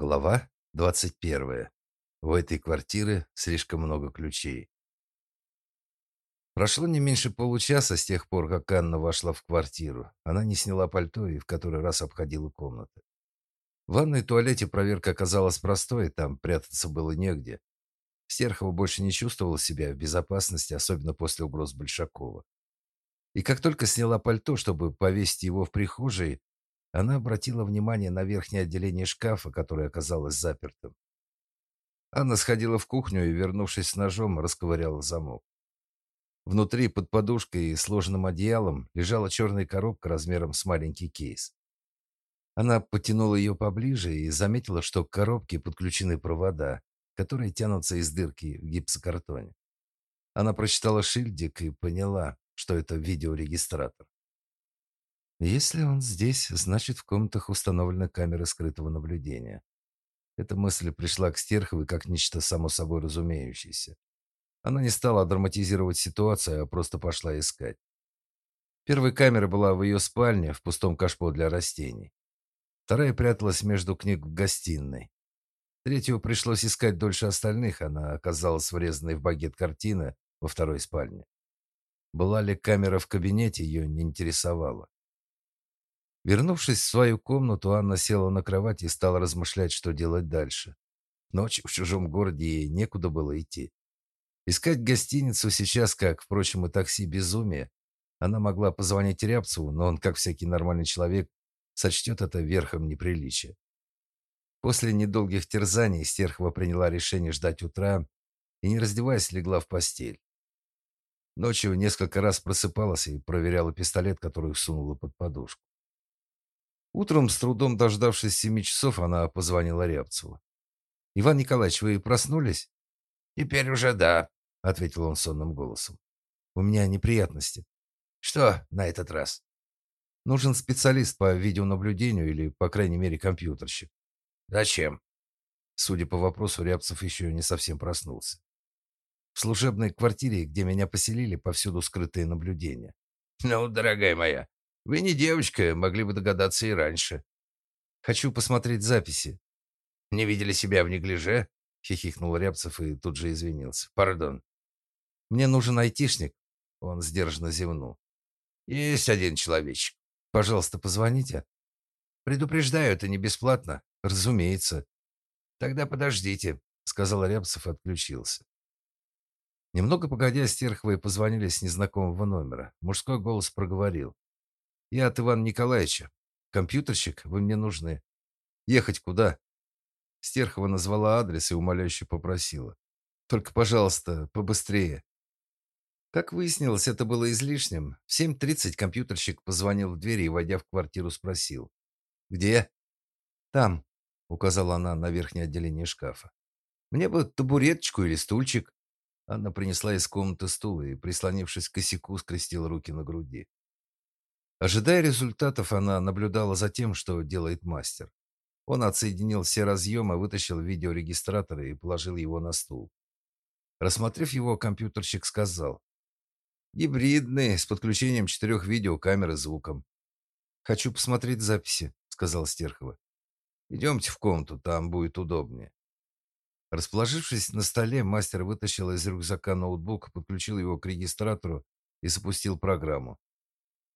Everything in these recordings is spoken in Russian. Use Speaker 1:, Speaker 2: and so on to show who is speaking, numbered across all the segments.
Speaker 1: Глава 21. У этой квартиры слишком много ключей. Прошло не меньше получаса с тех пор, как Анна вошла в квартиру. Она не сняла пальто и в который раз обходила комнаты. В ванной и туалете проверка оказалась простой, там прятаться было негде. Стерхова больше не чувствовала себя в безопасности, особенно после угроз Большакова. И как только сняла пальто, чтобы повесить его в прихожей, она обратила внимание на верхнее отделение шкафа, которое оказалось запертым. Анна сходила в кухню и, вернувшись с ножом, расковыряла замок. Внутри, под подушкой и сложенным одеялом, лежала черная коробка размером с маленький кейс. Она потянула ее поближе и заметила, что к коробке подключены провода, которые тянутся из дырки в гипсокартоне. Она прочитала шильдик и поняла, что это видеорегистратор. Если он здесь, значит, в комнатах установлена камера скрытого наблюдения. Эта мысль пришла к Стерховой как нечто само собой разумеющееся. Она не стала драматизировать ситуацию, а просто пошла искать. Первая камера была в ее спальне, в пустом кашпо для растений. Вторая пряталась между книг в гостиной. Третью пришлось искать дольше остальных, она оказалась врезанной в багет картины во второй спальне. Была ли камера в кабинете, ее не интересовало. Вернувшись в свою комнату, Анна села на кровать и стала размышлять, что делать дальше. Ночью в чужом городе ей некуда было идти. Искать гостиницу сейчас, как, впрочем, и такси, безумие. Она могла позвонить Рябцеву, но он, как всякий нормальный человек, сочтет это верхом неприличия. После недолгих терзаний Стерхова приняла решение ждать утра и, не раздеваясь, легла в постель. Ночью несколько раз просыпалась и проверяла пистолет, который сунула под подушку. Утром, с трудом дождавшись семи часов, она позвонила Рябцеву. «Иван Николаевич, вы проснулись?»
Speaker 2: «Теперь уже да», — ответил он сонным голосом.
Speaker 1: «У меня неприятности».
Speaker 2: «Что на этот раз?»
Speaker 1: «Нужен специалист по видеонаблюдению или, по крайней мере, компьютерщик».
Speaker 2: «Зачем?»
Speaker 1: Судя по вопросу, Рябцев еще не совсем проснулся. В служебной квартире, где меня поселили, повсюду скрытые наблюдения.
Speaker 2: «Ну, дорогая моя, вы не девочка, могли бы догадаться и раньше.
Speaker 1: Хочу посмотреть записи.
Speaker 2: Не видели себя в неглиже? Хихикнул Рябцев и тут же извинился. Пардон.
Speaker 1: Мне нужен айтишник. Он сдержанно зевнул.
Speaker 2: Есть один человечек.
Speaker 1: Пожалуйста, позвоните.
Speaker 2: Предупреждаю, это не бесплатно.
Speaker 1: Разумеется.
Speaker 2: Тогда подождите, сказал Рябцев и отключился.
Speaker 1: Немного погодя, Стерховой позвонили с незнакомого номера. Мужской голос проговорил. Я от Ивана Николаевича. Компьютерщик, вы мне нужны. Ехать куда? Стерхова назвала адрес и умоляюще попросила. Только, пожалуйста, побыстрее. Как выяснилось, это было излишним. В 7.30 компьютерщик позвонил в дверь и, войдя в квартиру, спросил. «Где?» «Там», — указала она на верхнее отделение шкафа. «Мне бы табуреточку или стульчик». Анна принесла из комнаты стул и, прислонившись к косяку, скрестила руки на груди. Ожидая результатов, она наблюдала за тем, что делает мастер. Он отсоединил все разъемы, вытащил видеорегистратор и положил его на стул. Рассмотрев его, компьютерщик сказал. «Гибридный, с подключением четырех видеокамер и звуком». «Хочу посмотреть записи», — сказал Стерхова. «Идемте в комнату, там будет удобнее». Расположившись на столе, мастер вытащил из рюкзака ноутбук, подключил его к регистратору и запустил программу.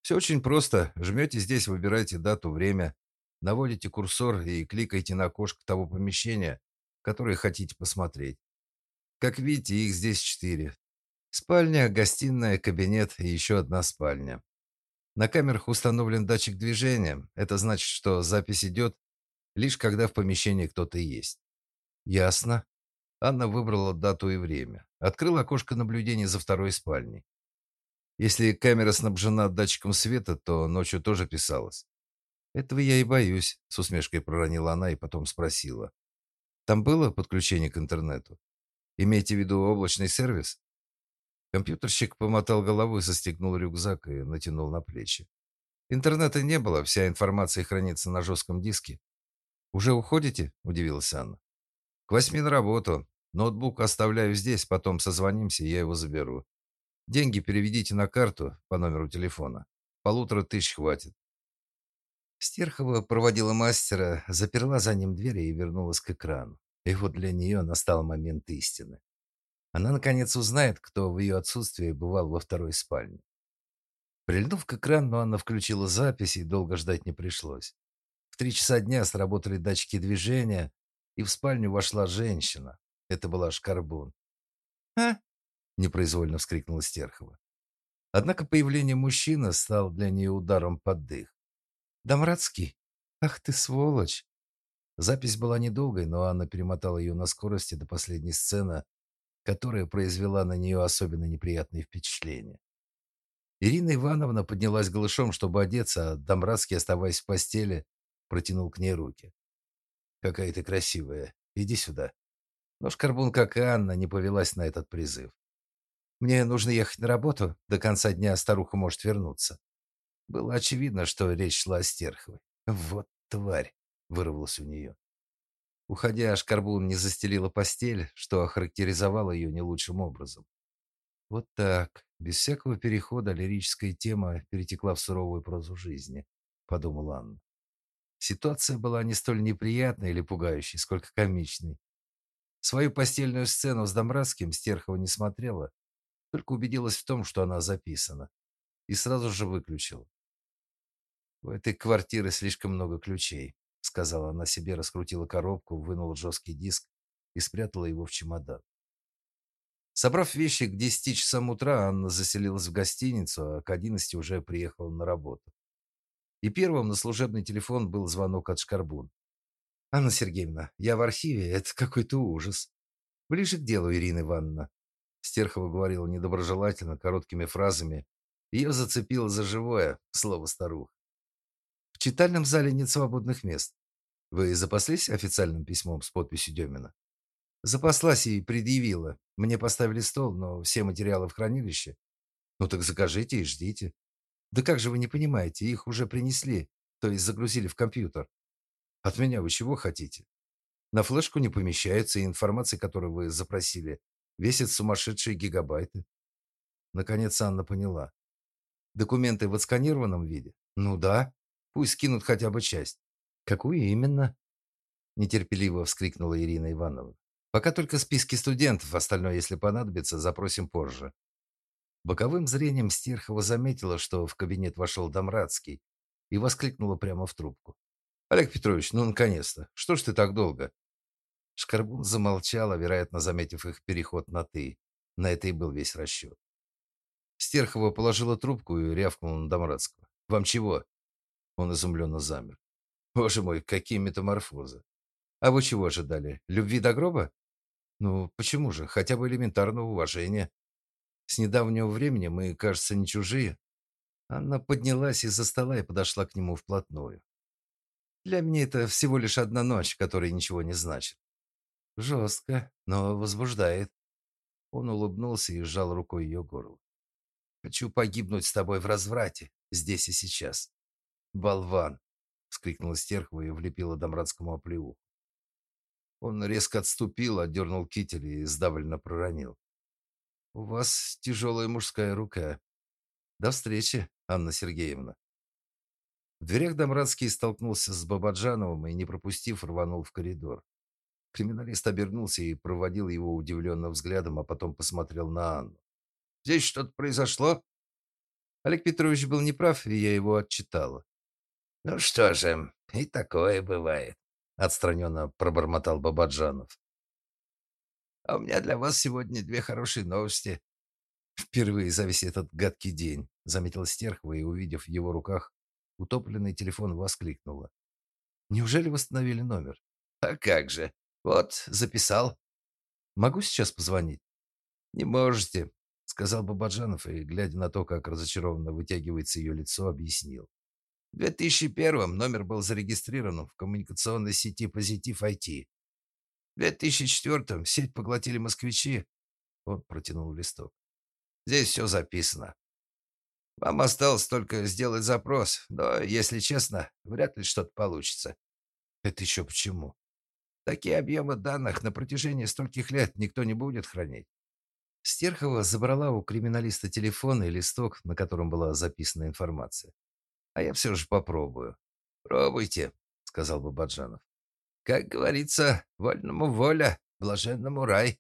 Speaker 1: Все очень просто. Жмете здесь, выбираете дату, время, наводите курсор и кликаете на окошко того помещения, которое хотите посмотреть. Как видите, их здесь четыре. Спальня, гостиная, кабинет и еще одна спальня. На камерах установлен датчик движения. Это значит, что запись идет лишь когда в помещении кто-то есть. Ясно. Анна выбрала дату и время. Открыла окошко наблюдения за второй спальней. Если камера снабжена датчиком света, то ночью тоже писалось. Этого я и боюсь, с усмешкой проронила она и потом спросила. Там было подключение к интернету? Имеете в виду облачный сервис? Компьютерщик помотал головой, застегнул рюкзак и натянул на плечи. Интернета не было, вся информация хранится на жестком диске. Уже уходите? удивилась Анна. К восьми на работу. Ноутбук оставляю здесь, потом созвонимся, я его заберу. Деньги переведите на карту по номеру телефона. Полутора тысяч хватит. Стерхова проводила мастера, заперла за ним дверь и вернулась к экрану. И вот для нее настал момент истины. Она, наконец, узнает, кто в ее отсутствии бывал во второй спальне. Прильнув к экрану, Анна включила запись, и долго ждать не пришлось. В три часа дня сработали датчики движения, и в спальню вошла женщина. Это была Шкарбун. «А?» – непроизвольно вскрикнула Стерхова. Однако появление мужчины стало для нее ударом под дых. «Домрадский? Ах ты сволочь!» Запись была недолгой, но Анна перемотала ее на скорости до последней сцены, которая произвела на нее особенно неприятное впечатление. Ирина Ивановна поднялась голышом, чтобы одеться, а Домрадский, оставаясь в постели, протянул к ней руки. «Какая ты красивая. Иди сюда». Но Шкарбун, как и Анна, не повелась на этот призыв. «Мне нужно ехать на работу. До конца дня старуха может вернуться». Было очевидно, что речь шла о Стерховой. «Вот тварь!» — вырвалось у нее. Уходя, Шкарбун не застелила постель, что охарактеризовало ее не лучшим образом. Вот так, без всякого перехода, лирическая тема перетекла в суровую прозу жизни, подумала Анна. Ситуация была не столь неприятной или пугающей, сколько комичной. Свою постельную сцену с Домбратским Стерхова не смотрела, только убедилась в том, что она записана, и сразу же выключила. У этой квартиры слишком много ключей, сказала она себе, раскрутила коробку, вынула жесткий диск и спрятала его в чемодан. Собрав вещи к 10 часам утра, Анна заселилась в гостиницу, а к 11 уже приехала на работу. И первым на служебный телефон был звонок от Шкарбун. «Анна Сергеевна, я в архиве, это какой-то ужас». «Ближе к делу, Ирина Ивановна». Стерхова говорила недоброжелательно, короткими фразами. Ее зацепило за живое слово старух. В читальном зале нет свободных мест. Вы запаслись официальным письмом с подписью Демина? Запаслась и предъявила. Мне поставили стол, но все материалы в хранилище. Ну так закажите и ждите. Да как же вы не понимаете, их уже принесли, то есть загрузили в компьютер. От меня вы чего хотите? На флешку не помещается, и информация, которую вы запросили, весит сумасшедшие гигабайты. Наконец Анна поняла. Документы в отсканированном виде? Ну да. Пусть скинут хотя бы часть. Какую именно? Нетерпеливо вскрикнула Ирина Ивановна. Пока только списки студентов, остальное, если понадобится, запросим позже. Боковым зрением Стерхова заметила, что в кабинет вошел Домрадский и воскликнула прямо в трубку. «Олег Петрович, ну, наконец-то! Что ж ты так долго?» Шкарбун замолчала, вероятно, заметив их переход на «ты». На это и был весь расчет. Стерхова положила трубку и рявкнула на Домрадского. «Вам чего?» Он изумленно замер. «Боже мой, какие метаморфозы! А вы чего ожидали? Любви до гроба?» Ну, почему же? Хотя бы элементарного уважения. С недавнего времени мы, кажется, не чужие. Она поднялась из-за стола и подошла к нему вплотную. Для меня это всего лишь одна ночь, которая ничего не значит. Жестко, но возбуждает. Он улыбнулся и сжал рукой ее горло. Хочу погибнуть с тобой в разврате, здесь и сейчас. Болван, вскрикнула Стерхова и влепила Домрадскому оплеуху. Он резко отступил, отдернул китель и сдавленно проронил. «У вас тяжелая мужская рука. До встречи, Анна Сергеевна». В дверях Домрадский столкнулся с Бабаджановым и, не пропустив, рванул в коридор. Криминалист обернулся и проводил его удивленным взглядом, а потом посмотрел на Анну. «Здесь что-то произошло?» Олег Петрович был неправ, и я его отчитала. «Ну что же, и такое бывает отстраненно пробормотал Бабаджанов. А у меня для вас сегодня две хорошие новости. Впервые за весь этот гадкий день, заметила Стерхова и, увидев в его руках утопленный телефон, воскликнула. Неужели восстановили номер? А как же? Вот, записал. Могу сейчас позвонить? Не можете, сказал Бабаджанов и, глядя на то, как разочарованно вытягивается ее лицо, объяснил. В 2001 номер был зарегистрирован в коммуникационной сети «Позитив IT». В 2004 сеть поглотили москвичи. Он протянул листок. Здесь все записано. Вам осталось только сделать запрос, но, если честно, вряд ли что-то получится. Это еще почему? Такие объемы данных на протяжении стольких лет никто не будет хранить. Стерхова забрала у криминалиста телефон и листок, на котором была записана информация. А я все же попробую.
Speaker 2: «Пробуйте», — сказал Бабаджанов. «Как говорится, вольному воля, блаженному рай».